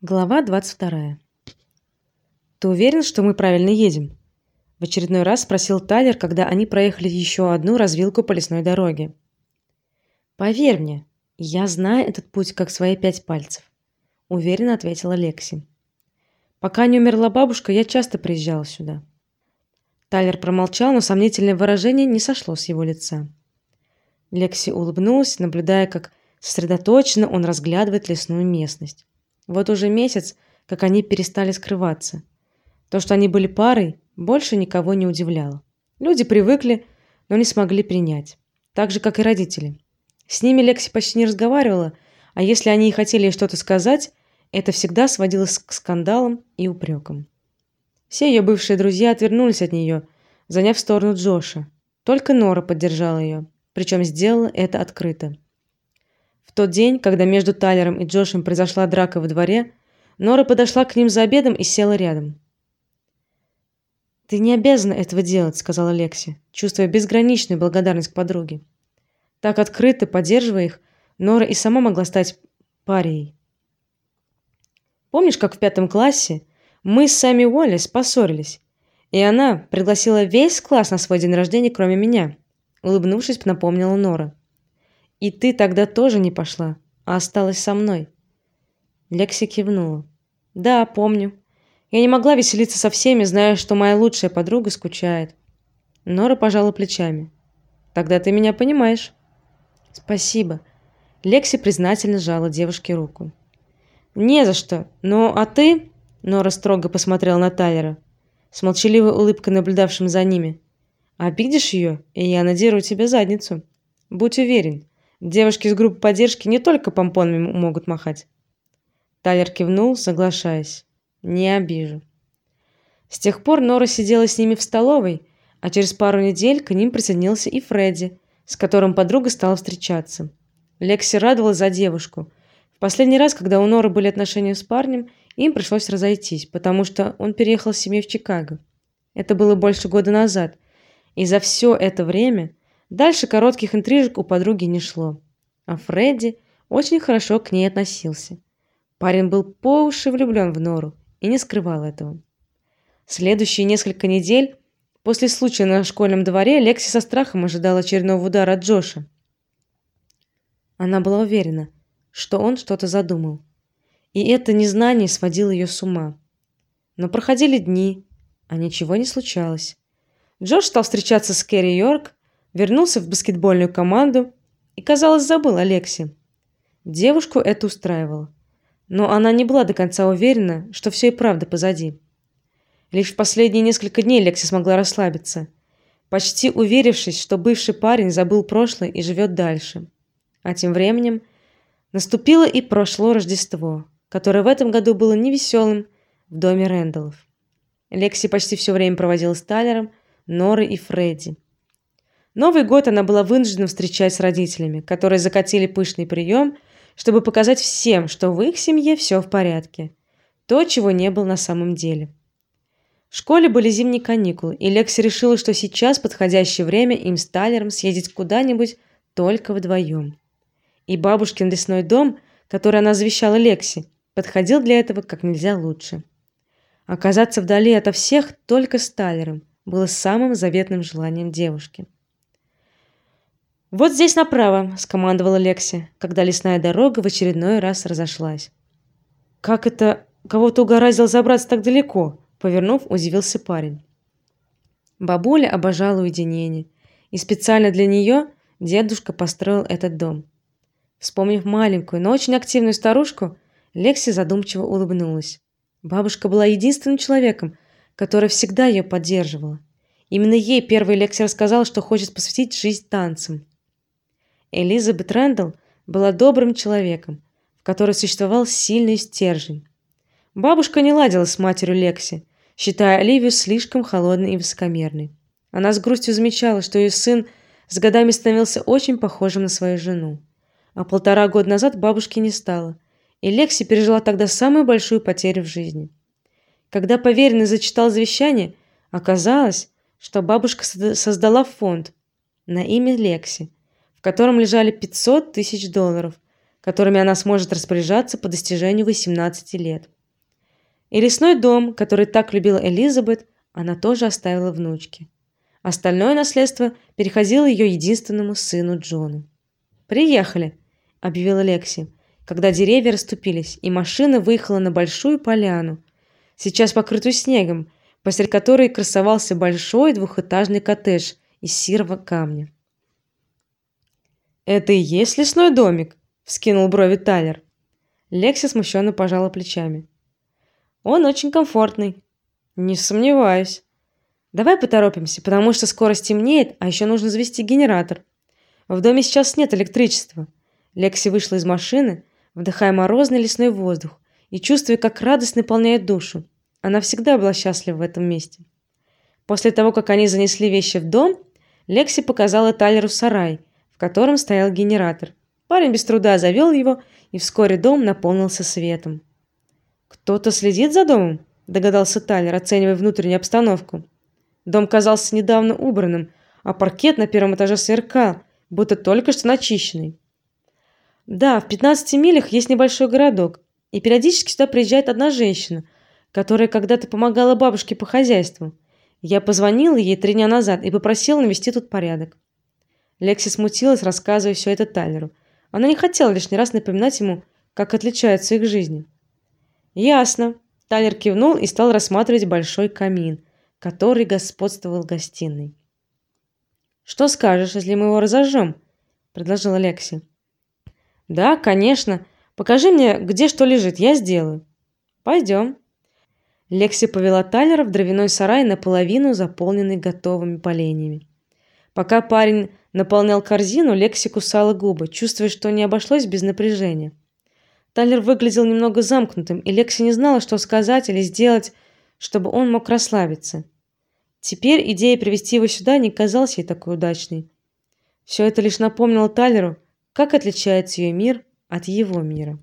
Глава 22. Ты уверен, что мы правильно едем? В очередной раз спросил Тайлер, когда они проехали еще одну развилку по лесной дороге. Поверь мне, я знаю этот путь как свои пять пальцев, уверенно ответила Лекси. Пока не умерла бабушка, я часто приезжала сюда. Тайлер промолчал, но сомнительное выражение не сошло с его лица. Лекси улыбнулась, наблюдая, как сосредоточенно он разглядывает лесную местность. Вот уже месяц, как они перестали скрываться. То, что они были парой, больше никого не удивляло. Люди привыкли, но не смогли принять, так же как и родители. С ними Лекси почти не разговаривала, а если они и хотели что-то сказать, это всегда сводилось к скандалам и упрекам. Все ее бывшие друзья отвернулись от нее, заняв сторону Джоша. Только Нора поддержала ее, причем сделала это открыто тот день, когда между Тайлером и Джошем произошла драка во дворе, Нора подошла к ним за обедом и села рядом. Ты не обязана этого делать, сказала Лекси, чувствуя безграничную благодарность к подруге. Так открыто поддерживая их, Нора и сама могла стать парией. Помнишь, как в пятом классе мы с Сами Уоллес поссорились, и она пригласила весь класс на свой день рождения, кроме меня? Улыбнувшись, напомнила Нора. И ты тогда тоже не пошла, а осталась со мной. Лекси кивнула. Да, помню. Я не могла веселиться со всеми, зная, что моя лучшая подруга скучает. Нора пожала плечами. Тогда ты меня понимаешь. Спасибо. Лекси признательно сжала девушке руку. Не за что. Но а ты? Нора строго посмотрела на Тайлера, с молчаливой улыбкой наблюдавшим за ними. Обидишь ее, и я надеру тебе задницу. Будь уверен, Девушки из группы поддержки не только помпонами могут махать. Тайлер кивнул, соглашаясь. Не обижу. С тех пор Нора сидела с ними в столовой, а через пару недель к ним присоединился и Фредди, с которым подруга стала встречаться. Лекси радовалась за девушку. В последний раз, когда у Норы были отношения с парнем, им пришлось разойтись, потому что он переехал с семьей в Чикаго. Это было больше года назад, и за все это время Дальше коротких интрижек у подруги не шло, а Фредди очень хорошо к ней относился. Парень был по уши влюблен в Нору и не скрывал этого. Следующие несколько недель после случая на школьном дворе Лекси со страхом ожидала очередного удара от Джоша. Она была уверена, что он что-то задумал, и это незнание сводило ее с ума. Но проходили дни, а ничего не случалось. Джош стал встречаться с Кэрри Йорк, вернулся в баскетбольную команду и, казалось, забыл о Лексе. Девушку это устраивало, но она не была до конца уверена, что все и правда позади. Лишь в последние несколько дней Лекси смогла расслабиться, почти уверившись, что бывший парень забыл прошлое и живет дальше. А тем временем наступило и прошло Рождество, которое в этом году было невеселым в доме Рэндаллов. Лекси почти все время проводила с Тайлером, Норой и Фредди. Новый год она была вынуждена встречать с родителями, которые закатили пышный прием, чтобы показать всем, что в их семье все в порядке. То, чего не было на самом деле. В школе были зимние каникулы, и Лекси решила, что сейчас подходящее время им с Тайлером съездить куда-нибудь только вдвоем. И бабушкин лесной дом, который она завещала Лекси, подходил для этого как нельзя лучше. Оказаться вдали ото всех только с Тайлером было самым заветным желанием девушки. Вот здесь направо, скомандовала Лекси, когда лесная дорога в очередной раз разошлась. Как это кого-то угораздило забраться так далеко? Повернув, удивился парень. Бабуля обожала уединение, и специально для нее дедушка построил этот дом. Вспомнив маленькую, но очень активную старушку, Лекси задумчиво улыбнулась. Бабушка была единственным человеком, который всегда ее поддерживала. Именно ей первый Лекси рассказала, что хочет посвятить жизнь танцам. Элизабет Рэндалл была добрым человеком, в которой существовал сильный стержень. Бабушка не ладила с матерью Лекси, считая Оливию слишком холодной и высокомерной. Она с грустью замечала, что ее сын с годами становился очень похожим на свою жену. А полтора года назад бабушки не стало, и Лекси пережила тогда самую большую потерю в жизни. Когда поверенный зачитал завещание, оказалось, что бабушка создала фонд на имя Лекси, в котором лежали 500 тысяч долларов, которыми она сможет распоряжаться по достижению 18 лет. И лесной дом, который так любила Элизабет, она тоже оставила внучке. Остальное наследство переходило ее единственному сыну Джону. "Приехали", объявила Лекси, когда деревья расступились, и машина выехала на большую поляну, сейчас покрытую снегом, посреди которой красовался большой двухэтажный коттедж из серого камня. Это и есть лесной домик, вскинул брови Тайлер. Лекси смущенно пожала плечами. Он очень комфортный. Не сомневаюсь. Давай поторопимся, потому что скоро стемнеет, а еще нужно завести генератор. В доме сейчас нет электричества. Лекси вышла из машины, вдыхая морозный лесной воздух и чувствуя, как радость наполняет душу. Она всегда была счастлива в этом месте. После того, как они занесли вещи в дом, Лекси показала Тайлеру сарай, в котором стоял генератор. Парень без труда завел его, и вскоре дом наполнился светом. Кто-то следит за домом, догадался Тайлер, оценивая внутреннюю обстановку. Дом казался недавно убранным, а паркет на первом этаже сверкал, будто только что начищенный. Да, в 15 милях есть небольшой городок, и периодически сюда приезжает одна женщина, которая когда-то помогала бабушке по хозяйству. Я позвонила ей три дня назад и попросила навести тут порядок. Лекси смутилась, рассказывая все это Тайлеру. Она не хотела лишний раз напоминать ему, как отличаются их жизни. Ясно. Тайлер кивнул и стал рассматривать большой камин, который господствовал в гостиной. Что скажешь, если мы его разожжем?» – предложила Лекси. Да, конечно. Покажи мне, где что лежит, я сделаю. Пойдем. Лекси повела Тайлера в дровяной сарай, наполовину заполненный готовыми поленьями. Пока парень наполнял корзину, Лекси кусала губы, чувствуя, что не обошлось без напряжения. Тайлер выглядел немного замкнутым, и Лекси не знала, что сказать или сделать, чтобы он мог расслабиться. Теперь идея привести его сюда не казалась ей такой удачной. Все это лишь напомнило Тайлеру, как отличается ее мир от его мира.